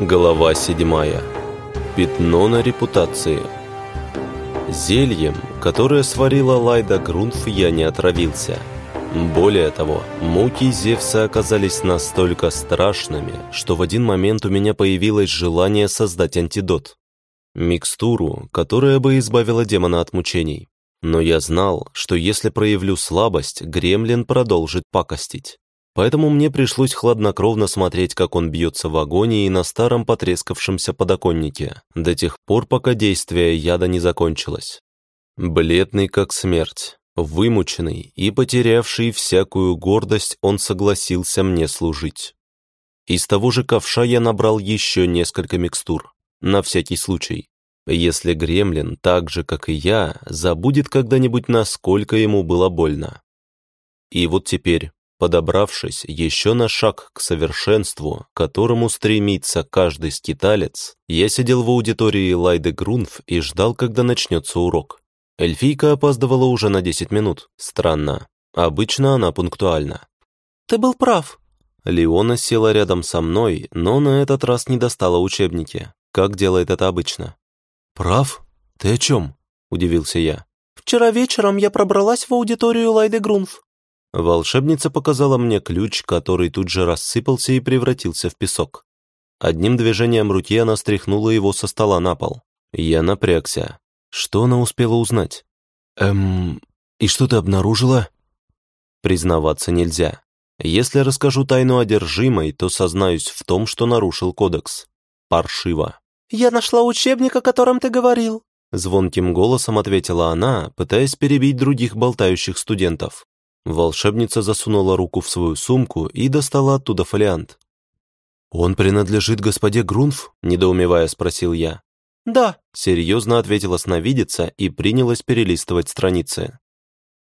Глава седьмая. Пятно на репутации. Зельем, которое сварила Лайда Грунф, я не отравился. Более того, муки Зевса оказались настолько страшными, что в один момент у меня появилось желание создать антидот. Микстуру, которая бы избавила демона от мучений. Но я знал, что если проявлю слабость, гремлин продолжит пакостить. Поэтому мне пришлось хладнокровно смотреть, как он бьется в агонии на старом потрескавшемся подоконнике, до тех пор, пока действие яда не закончилось. Бледный как смерть, вымученный и потерявший всякую гордость, он согласился мне служить. Из того же ковша я набрал еще несколько микстур, на всякий случай. Если гремлин, так же, как и я, забудет когда-нибудь, насколько ему было больно. И вот теперь, Подобравшись еще на шаг к совершенству, к которому стремится каждый скиталец, я сидел в аудитории Лайды Грунф и ждал, когда начнется урок. Эльфийка опаздывала уже на 10 минут. Странно. Обычно она пунктуальна. «Ты был прав». Леона села рядом со мной, но на этот раз не достала учебники, как делает это обычно. «Прав? Ты о чем?» – удивился я. «Вчера вечером я пробралась в аудиторию Лайды Грунф. Волшебница показала мне ключ, который тут же рассыпался и превратился в песок. Одним движением руки она стряхнула его со стола на пол. Я напрягся. Что она успела узнать? «Эм... И что ты обнаружила?» Признаваться нельзя. Если расскажу тайну одержимой, то сознаюсь в том, что нарушил кодекс. Паршиво. «Я нашла учебник, о котором ты говорил», Звонким голосом ответила она, пытаясь перебить других болтающих студентов. Волшебница засунула руку в свою сумку и достала оттуда фолиант. «Он принадлежит господе Грунф?» – недоумевая спросил я. «Да», – серьезно ответила сновидица и принялась перелистывать страницы.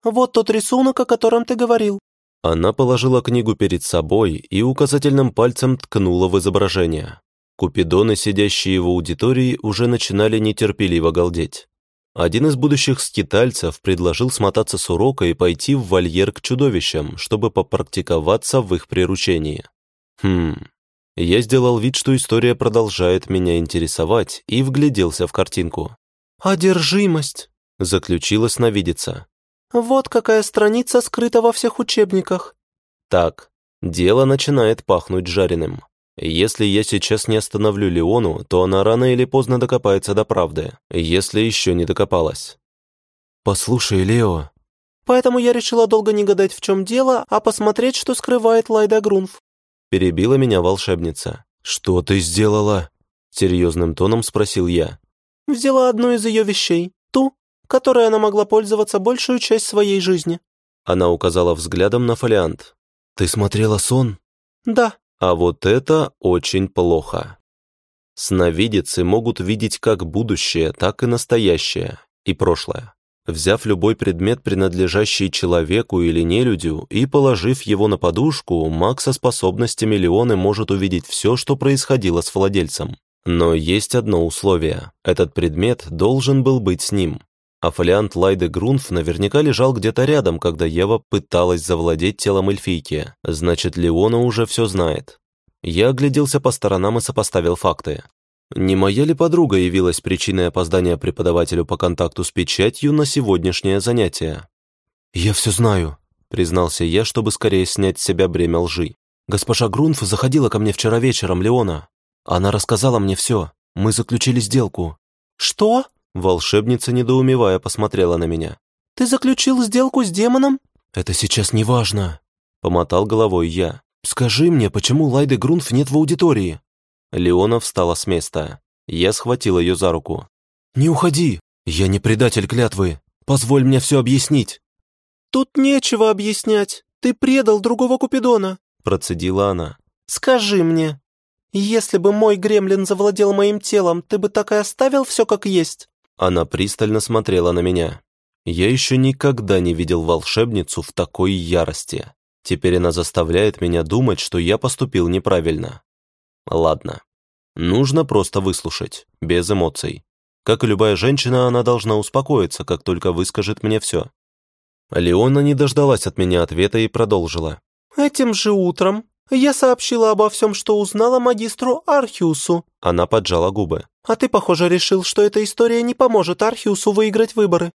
«Вот тот рисунок, о котором ты говорил». Она положила книгу перед собой и указательным пальцем ткнула в изображение. Купидоны, сидящие в аудитории, уже начинали нетерпеливо галдеть. Один из будущих скитальцев предложил смотаться с урока и пойти в вольер к чудовищам, чтобы попрактиковаться в их приручении. Хм. Я сделал вид, что история продолжает меня интересовать, и вгляделся в картинку. «Одержимость», — заключила сновидица. «Вот какая страница скрыта во всех учебниках». Так, дело начинает пахнуть жареным. Если я сейчас не остановлю Леону, то она рано или поздно докопается до правды, если еще не докопалась. «Послушай, Лео...» «Поэтому я решила долго не гадать, в чем дело, а посмотреть, что скрывает Лайда Грунф». Перебила меня волшебница. «Что ты сделала?» Серьезным тоном спросил я. «Взяла одну из ее вещей, ту, которой она могла пользоваться большую часть своей жизни». Она указала взглядом на фолиант. «Ты смотрела сон?» «Да». А вот это очень плохо. Сновидицы могут видеть как будущее, так и настоящее, и прошлое. Взяв любой предмет, принадлежащий человеку или нелюдю, и положив его на подушку, маг со способностями Леоны может увидеть все, что происходило с владельцем. Но есть одно условие. Этот предмет должен был быть с ним а фолиант Лайды Грунф наверняка лежал где-то рядом, когда Ева пыталась завладеть телом эльфийки. Значит, Леона уже все знает. Я огляделся по сторонам и сопоставил факты. Не моя ли подруга явилась причиной опоздания преподавателю по контакту с печатью на сегодняшнее занятие? «Я все знаю», — признался я, чтобы скорее снять с себя бремя лжи. «Госпожа Грунф заходила ко мне вчера вечером, Леона. Она рассказала мне все. Мы заключили сделку». «Что?» Волшебница, недоумевая, посмотрела на меня. «Ты заключил сделку с демоном?» «Это сейчас не важно», — помотал головой я. «Скажи мне, почему Лайды Грунф нет в аудитории?» Леона встала с места. Я схватил ее за руку. «Не уходи! Я не предатель клятвы! Позволь мне все объяснить!» «Тут нечего объяснять! Ты предал другого Купидона!» Процедила она. «Скажи мне, если бы мой гремлин завладел моим телом, ты бы так и оставил все как есть?» Она пристально смотрела на меня. Я еще никогда не видел волшебницу в такой ярости. Теперь она заставляет меня думать, что я поступил неправильно. Ладно. Нужно просто выслушать, без эмоций. Как и любая женщина, она должна успокоиться, как только выскажет мне все. Леона не дождалась от меня ответа и продолжила. «Этим же утром Я сообщила обо всем, что узнала магистру Архиусу. Она поджала губы. А ты, похоже, решил, что эта история не поможет Архиусу выиграть выборы.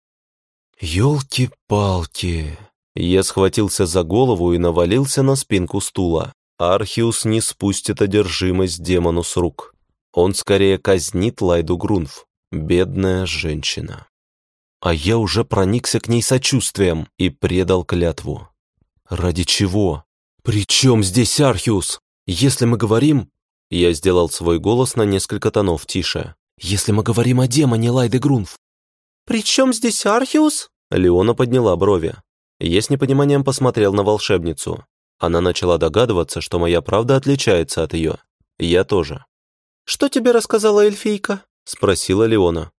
Ёлки-палки. Я схватился за голову и навалился на спинку стула. Архиус не спустит одержимость демону с рук. Он скорее казнит Лайду Грунф. Бедная женщина. А я уже проникся к ней сочувствием и предал клятву. Ради чего? «При чем здесь Архиус? Если мы говорим...» Я сделал свой голос на несколько тонов тише. «Если мы говорим о демоне Лайды Грунф». «При чем здесь Архиус?» Леона подняла брови. Я с непониманием посмотрел на волшебницу. Она начала догадываться, что моя правда отличается от ее. Я тоже. «Что тебе рассказала эльфийка?» — спросила Леона.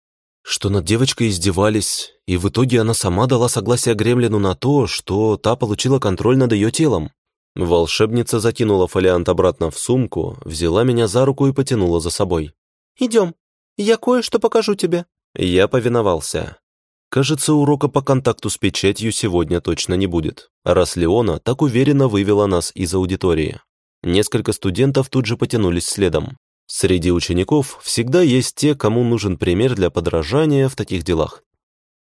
Что над девочкой издевались, и в итоге она сама дала согласие Гремлину на то, что та получила контроль над ее телом. Волшебница закинула фолиант обратно в сумку, взяла меня за руку и потянула за собой. «Идем, я кое-что покажу тебе». Я повиновался. Кажется, урока по контакту с печатью сегодня точно не будет, раз Леона так уверенно вывела нас из аудитории. Несколько студентов тут же потянулись следом. Среди учеников всегда есть те, кому нужен пример для подражания в таких делах.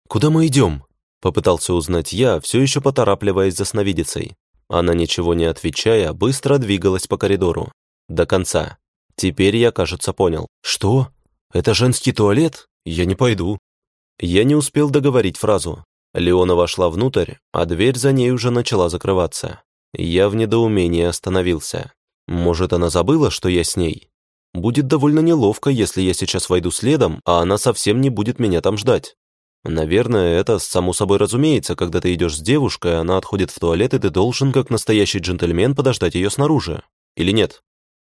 «Куда мы идем?» — попытался узнать я, все еще поторапливаясь за сновидицей. Она, ничего не отвечая, быстро двигалась по коридору. До конца. Теперь я, кажется, понял. «Что? Это женский туалет? Я не пойду». Я не успел договорить фразу. Леона вошла внутрь, а дверь за ней уже начала закрываться. Я в недоумении остановился. Может, она забыла, что я с ней? Будет довольно неловко, если я сейчас войду следом, а она совсем не будет меня там ждать. Наверное, это само собой разумеется, когда ты идешь с девушкой, она отходит в туалет, и ты должен, как настоящий джентльмен, подождать ее снаружи. Или нет?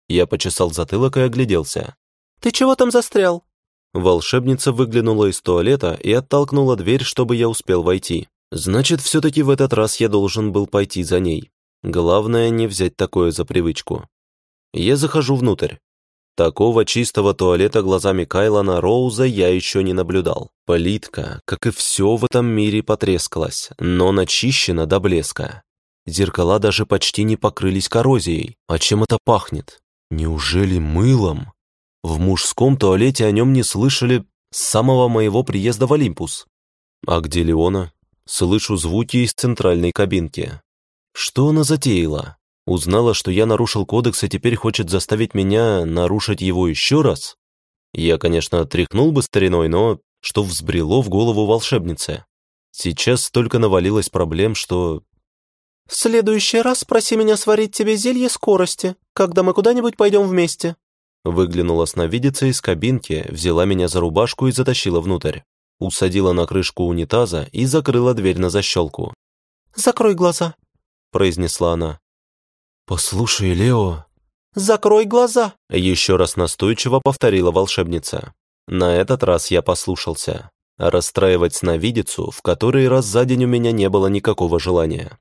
Я почесал затылок и огляделся. «Ты чего там застрял?» Волшебница выглянула из туалета и оттолкнула дверь, чтобы я успел войти. Значит, все-таки в этот раз я должен был пойти за ней. Главное, не взять такое за привычку. Я захожу внутрь. Такого чистого туалета глазами Кайлана Роуза я еще не наблюдал. Плитка, как и все в этом мире, потрескалась, но начищена до блеска. Зеркала даже почти не покрылись коррозией. А чем это пахнет? Неужели мылом? В мужском туалете о нем не слышали с самого моего приезда в Олимпус. А где Леона? Слышу звуки из центральной кабинки. Что она затеяла? Узнала, что я нарушил кодекс, и теперь хочет заставить меня нарушить его еще раз? Я, конечно, тряхнул бы стариной, но что взбрело в голову волшебнице? Сейчас столько навалилось проблем, что... «В следующий раз проси меня сварить тебе зелье скорости, когда мы куда-нибудь пойдем вместе». Выглянула сновидица из кабинки, взяла меня за рубашку и затащила внутрь. Усадила на крышку унитаза и закрыла дверь на защелку. «Закрой глаза», — произнесла она. «Послушай, Лео...» «Закрой глаза!» Еще раз настойчиво повторила волшебница. На этот раз я послушался. Расстраивать сновидицу, в который раз за день у меня не было никакого желания.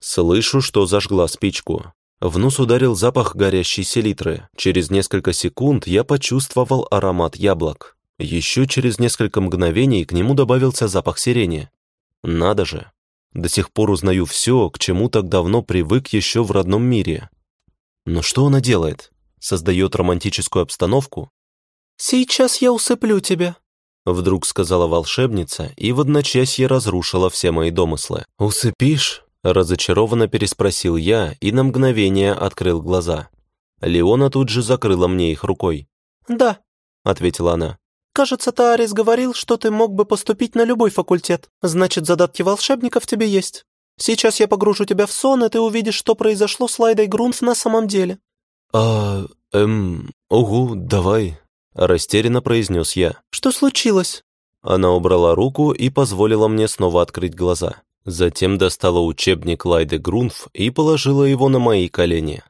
Слышу, что зажгла спичку. В нос ударил запах горящей селитры. Через несколько секунд я почувствовал аромат яблок. Еще через несколько мгновений к нему добавился запах сирени. Надо же, до сих пор узнаю все, к чему так давно привык еще в родном мире. Но что она делает? Создает романтическую обстановку? «Сейчас я усыплю тебя», — вдруг сказала волшебница и в одночасье разрушила все мои домыслы. «Усыпишь?» — разочарованно переспросил я и на мгновение открыл глаза. Леона тут же закрыла мне их рукой. «Да», — ответила она. «Кажется, Таарис говорил, что ты мог бы поступить на любой факультет. Значит, задатки волшебника в тебе есть. Сейчас я погружу тебя в сон, и ты увидишь, что произошло с Лайдой Грунф на самом деле». «А, эм, угу, давай», — растерянно произнес я. «Что случилось?» Она убрала руку и позволила мне снова открыть глаза. Затем достала учебник Лайды Грунф и положила его на мои колени.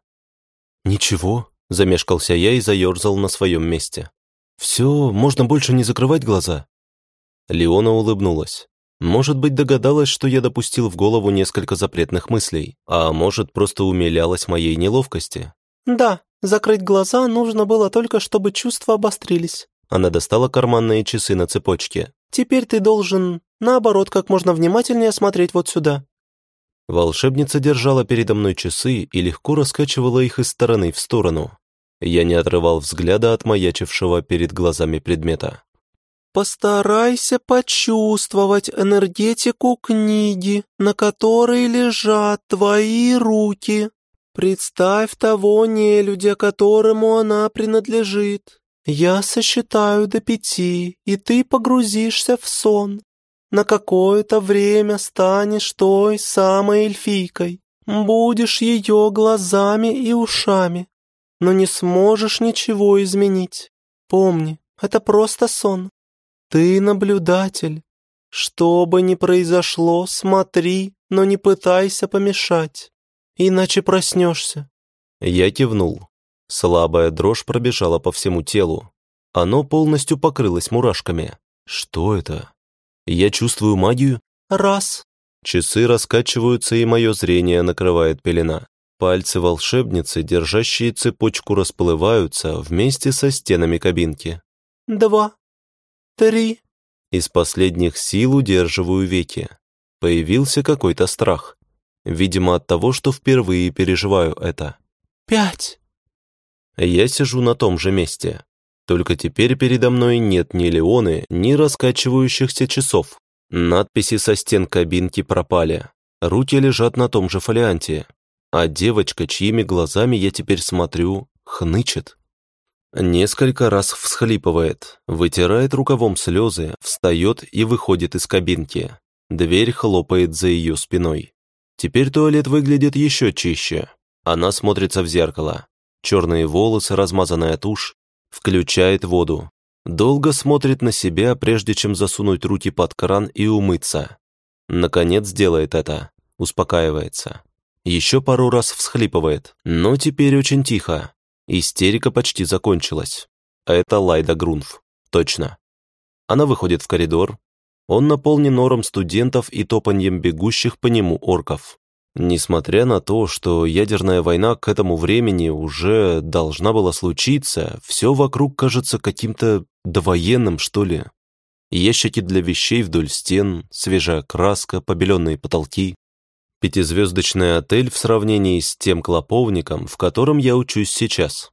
«Ничего», — замешкался я и заерзал на своем месте. «Все, можно больше не закрывать глаза». Леона улыбнулась. Может быть, догадалась, что я допустил в голову несколько запретных мыслей, а может, просто умилялась моей неловкости. «Да, закрыть глаза нужно было только, чтобы чувства обострились». Она достала карманные часы на цепочке. «Теперь ты должен, наоборот, как можно внимательнее смотреть вот сюда». Волшебница держала передо мной часы и легко раскачивала их из стороны в сторону. Я не отрывал взгляда от маячившего перед глазами предмета. «Постарайся почувствовать энергетику книги, на которой лежат твои руки. Представь того нелюдя, которому она принадлежит. Я сосчитаю до пяти, и ты погрузишься в сон. На какое-то время станешь той самой эльфийкой. Будешь ее глазами и ушами, но не сможешь ничего изменить. Помни, это просто сон. Ты наблюдатель. Что бы ни произошло, смотри, но не пытайся помешать, иначе проснешься». Я кивнул. Слабая дрожь пробежала по всему телу. Оно полностью покрылось мурашками. Что это? Я чувствую магию? Раз. Часы раскачиваются, и мое зрение накрывает пелена. Пальцы волшебницы, держащие цепочку, расплываются вместе со стенами кабинки. Два. Три. Из последних сил удерживаю веки. Появился какой-то страх. Видимо, от того, что впервые переживаю это. Пять. Я сижу на том же месте. Только теперь передо мной нет ни Леоны, ни раскачивающихся часов. Надписи со стен кабинки пропали. Руки лежат на том же фолианте. А девочка, чьими глазами я теперь смотрю, хнычет. Несколько раз всхлипывает, вытирает рукавом слезы, встает и выходит из кабинки. Дверь хлопает за ее спиной. Теперь туалет выглядит еще чище. Она смотрится в зеркало. Черные волосы, размазанная тушь. Включает воду. Долго смотрит на себя, прежде чем засунуть руки под кран и умыться. Наконец делает это. Успокаивается. Еще пару раз всхлипывает, но теперь очень тихо. Истерика почти закончилась. Это Лайда Грунф. Точно. Она выходит в коридор. Он наполнен нором студентов и топаньем бегущих по нему орков. Несмотря на то, что ядерная война к этому времени уже должна была случиться, все вокруг кажется каким-то довоенным, что ли. Ящики для вещей вдоль стен, свежая краска, побеленные потолки. Пятизвездочный отель в сравнении с тем клоповником, в котором я учусь сейчас.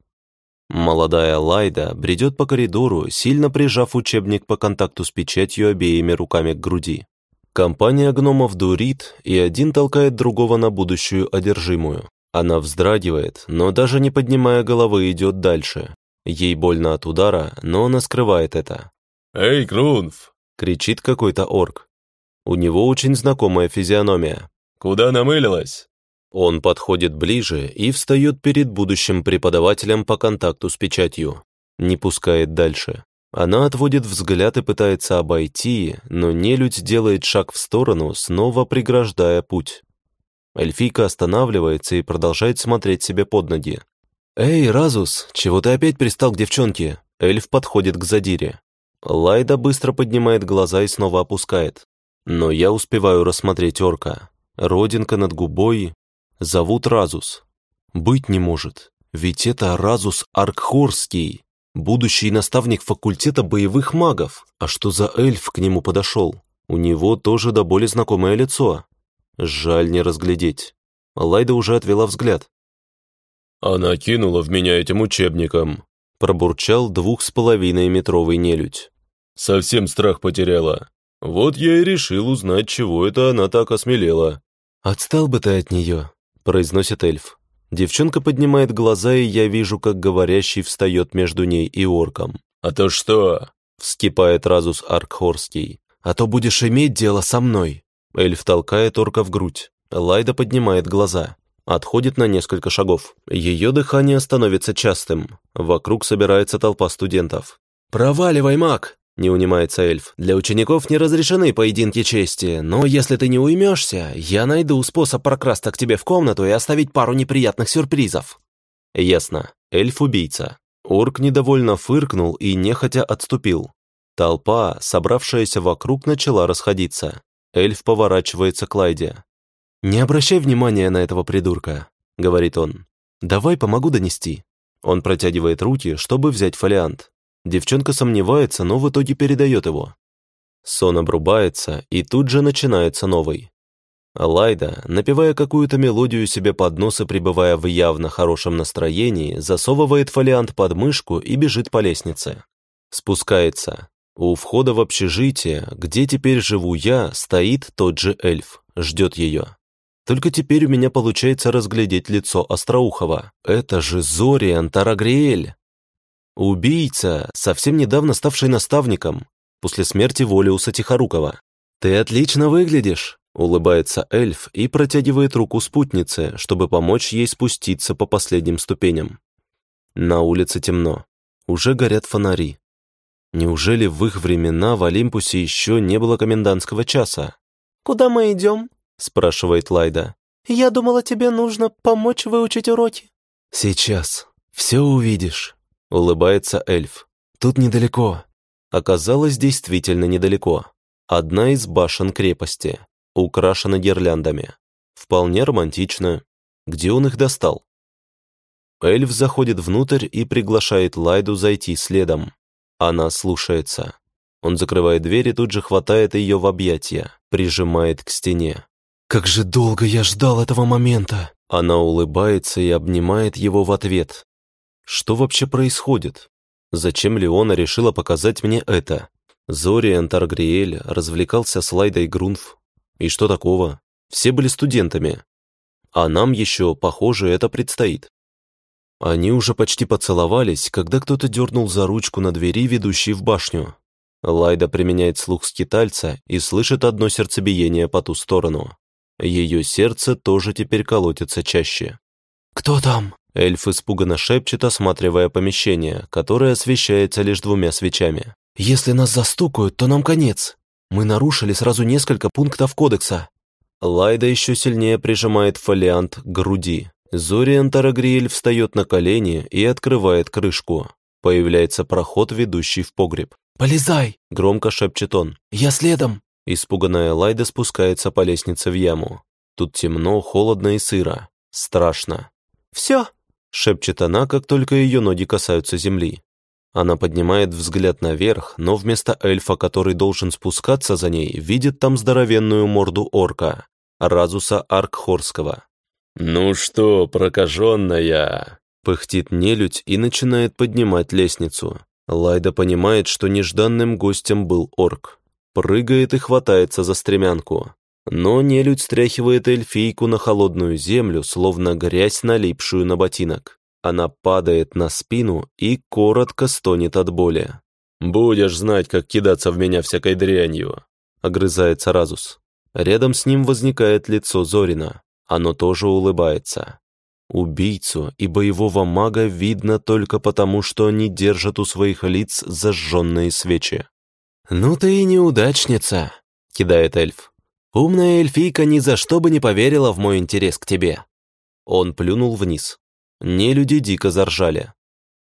Молодая Лайда бредет по коридору, сильно прижав учебник по контакту с печатью обеими руками к груди. Компания гномов дурит, и один толкает другого на будущую одержимую. Она вздрагивает, но даже не поднимая головы идет дальше. Ей больно от удара, но она скрывает это. «Эй, Грунф!» — кричит какой-то орк. У него очень знакомая физиономия. Куда намылилась?» Он подходит ближе и встает перед будущим преподавателем по контакту с печатью. Не пускает дальше. Она отводит взгляд и пытается обойти, но нелюдь делает шаг в сторону, снова преграждая путь. Эльфийка останавливается и продолжает смотреть себе под ноги. «Эй, Разус, чего ты опять пристал к девчонке?» Эльф подходит к задире. Лайда быстро поднимает глаза и снова опускает. Но я успеваю рассмотреть орка. Родинка над губой. Зовут Разус. Быть не может, ведь это Разус Аркхорский, будущий наставник факультета боевых магов. А что за эльф к нему подошел? У него тоже до боли знакомое лицо. Жаль не разглядеть. Лайда уже отвела взгляд. «Она кинула в меня этим учебником», пробурчал двух с половиной метровый нелюдь. «Совсем страх потеряла. Вот я и решил узнать, чего это она так осмелела». «Отстал бы ты от нее», — произносит эльф. Девчонка поднимает глаза, и я вижу, как говорящий встает между ней и орком. «А то что?» — вскипает Разус Аркхорский. «А то будешь иметь дело со мной». Эльф толкает орка в грудь. Лайда поднимает глаза. Отходит на несколько шагов. Ее дыхание становится частым. Вокруг собирается толпа студентов. «Проваливай, маг!» Не унимается эльф. «Для учеников не разрешены поединки чести, но если ты не уймешься, я найду способ прокрасться к тебе в комнату и оставить пару неприятных сюрпризов». Ясно. Эльф-убийца. Орк недовольно фыркнул и нехотя отступил. Толпа, собравшаяся вокруг, начала расходиться. Эльф поворачивается к Лайде. «Не обращай внимания на этого придурка», — говорит он. «Давай помогу донести». Он протягивает руки, чтобы взять фолиант. Девчонка сомневается, но в итоге передает его. Сон обрубается, и тут же начинается новый. Лайда, напевая какую-то мелодию себе под нос и пребывая в явно хорошем настроении, засовывает фолиант под мышку и бежит по лестнице. Спускается. У входа в общежитие, где теперь живу я, стоит тот же эльф, ждет ее. Только теперь у меня получается разглядеть лицо Остроухова. Это же Зориан Тарагриэль. Убийца, совсем недавно ставший наставником, после смерти Волиуса Тихорукова. «Ты отлично выглядишь», — улыбается эльф и протягивает руку спутнице, чтобы помочь ей спуститься по последним ступеням. На улице темно. Уже горят фонари. Неужели в их времена в Олимпусе еще не было комендантского часа? «Куда мы идем?» — спрашивает Лайда. «Я думала, тебе нужно помочь выучить уроки». «Сейчас. Все увидишь», — улыбается эльф. «Тут недалеко». Оказалось, действительно недалеко. Одна из башен крепости, украшена гирляндами. Вполне романтично. Где он их достал? Эльф заходит внутрь и приглашает Лайду зайти следом. Она слушается. Он закрывает дверь и тут же хватает ее в объятия, прижимает к стене. «Как же долго я ждал этого момента!» Она улыбается и обнимает его в ответ. Что вообще происходит? Зачем Леона решила показать мне это? Зориан Таргриэль развлекался с Лайдой Грунф. И что такого? Все были студентами. А нам еще, похоже, это предстоит. Они уже почти поцеловались, когда кто-то дернул за ручку на двери, ведущей в башню. Лайда применяет слух скитальца и слышит одно сердцебиение по ту сторону. Ее сердце тоже теперь колотится чаще. «Кто там?» Эльф испуганно шепчет, осматривая помещение, которое освещается лишь двумя свечами. «Если нас застукают, то нам конец. Мы нарушили сразу несколько пунктов кодекса». Лайда еще сильнее прижимает фолиант к груди. Зориан Тарагриэль встает на колени и открывает крышку. Появляется проход, ведущий в погреб. «Полезай!» – громко шепчет он. «Я следом!» Испуганная Лайда спускается по лестнице в яму. Тут темно, холодно и сыро. Страшно. «Все!» – шепчет она, как только ее ноги касаются земли. Она поднимает взгляд наверх, но вместо эльфа, который должен спускаться за ней, видит там здоровенную морду орка, Разуса Аркхорского. «Ну что, прокаженная?» Пыхтит нелюдь и начинает поднимать лестницу. Лайда понимает, что нежданным гостем был орк. Прыгает и хватается за стремянку. Но нелюдь стряхивает эльфийку на холодную землю, словно грязь, налипшую на ботинок. Она падает на спину и коротко стонет от боли. «Будешь знать, как кидаться в меня всякой дрянью», — огрызается Разус. Рядом с ним возникает лицо Зорина. Оно тоже улыбается. Убийцу и боевого мага видно только потому, что они держат у своих лиц зажженные свечи. «Ну ты и неудачница», — кидает эльф. «Умная эльфийка ни за что бы не поверила в мой интерес к тебе». Он плюнул вниз. Нелюди дико заржали.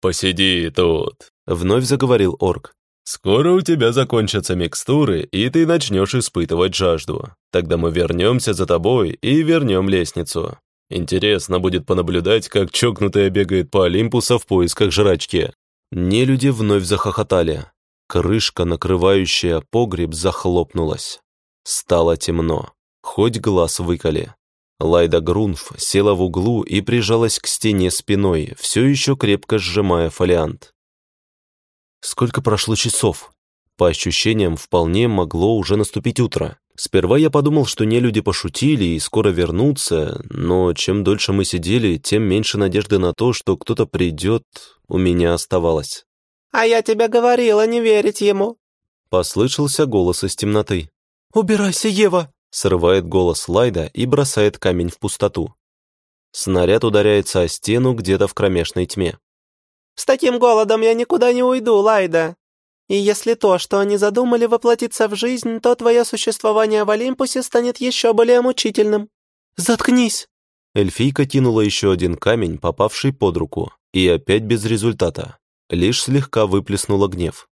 «Посиди тут», — вновь заговорил орк. «Скоро у тебя закончатся микстуры, и ты начнешь испытывать жажду. Тогда мы вернемся за тобой и вернем лестницу. Интересно будет понаблюдать, как чокнутая бегает по Олимпуса в поисках жрачки». Нелюди вновь захохотали. Крышка, накрывающая погреб, захлопнулась. Стало темно. Хоть глаз выколи. Лайда Грунф села в углу и прижалась к стене спиной, все еще крепко сжимая фолиант. Сколько прошло часов? По ощущениям, вполне могло уже наступить утро. Сперва я подумал, что нелюди пошутили и скоро вернутся, но чем дольше мы сидели, тем меньше надежды на то, что кто-то придет, у меня оставалось. «А я тебе говорила не верить ему!» Послышался голос из темноты. «Убирайся, Ева!» Срывает голос Лайда и бросает камень в пустоту. Снаряд ударяется о стену где-то в кромешной тьме. С таким голодом я никуда не уйду, Лайда. И если то, что они задумали, воплотится в жизнь, то твое существование в Олимпусе станет еще более мучительным. Заткнись!» Эльфийка кинула еще один камень, попавший под руку, и опять без результата. Лишь слегка выплеснула гнев.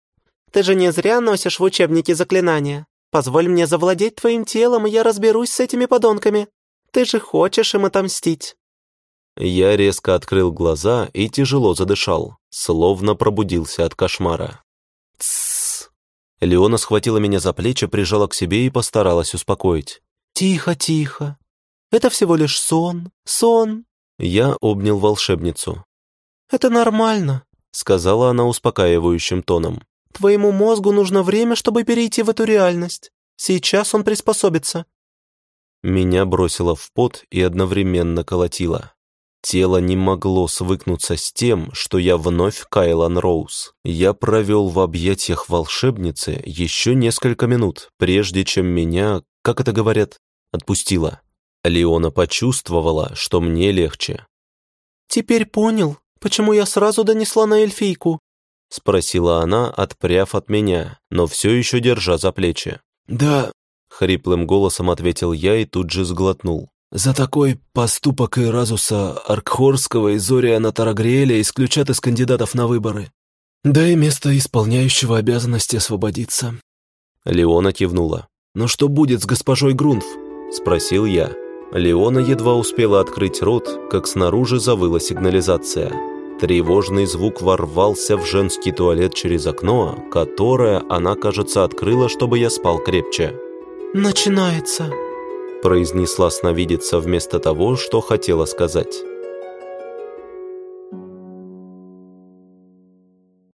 «Ты же не зря носишь в учебнике заклинания. Позволь мне завладеть твоим телом, и я разберусь с этими подонками. Ты же хочешь им отомстить». Я резко открыл глаза и тяжело задышал, словно пробудился от кошмара. «Тссс!» Леона схватила меня за плечи, прижала к себе и постаралась успокоить. «Тихо, тихо. Это всего лишь сон, сон». Я обнял волшебницу. «Это нормально», — сказала она успокаивающим тоном. «Твоему мозгу нужно время, чтобы перейти в эту реальность. Сейчас он приспособится». Меня бросило в пот и одновременно колотило. Тело не могло свыкнуться с тем, что я вновь Кайлан Роуз. Я провел в объятиях волшебницы еще несколько минут, прежде чем меня, как это говорят, отпустила. Леона почувствовала, что мне легче. «Теперь понял, почему я сразу донесла на эльфийку?» Спросила она, отпряв от меня, но все еще держа за плечи. «Да», — хриплым голосом ответил я и тут же сглотнул. За такой поступок и Разуса Аркхорского и Зориана Тарагриэля исключат из кандидатов на выборы. Да и место исполняющего обязанности освободится. Леона кивнула. «Но что будет с госпожой Грунф?» – спросил я. Леона едва успела открыть рот, как снаружи завыла сигнализация. Тревожный звук ворвался в женский туалет через окно, которое она, кажется, открыла, чтобы я спал крепче. «Начинается», произнесла сновидица вместо того, что хотела сказать.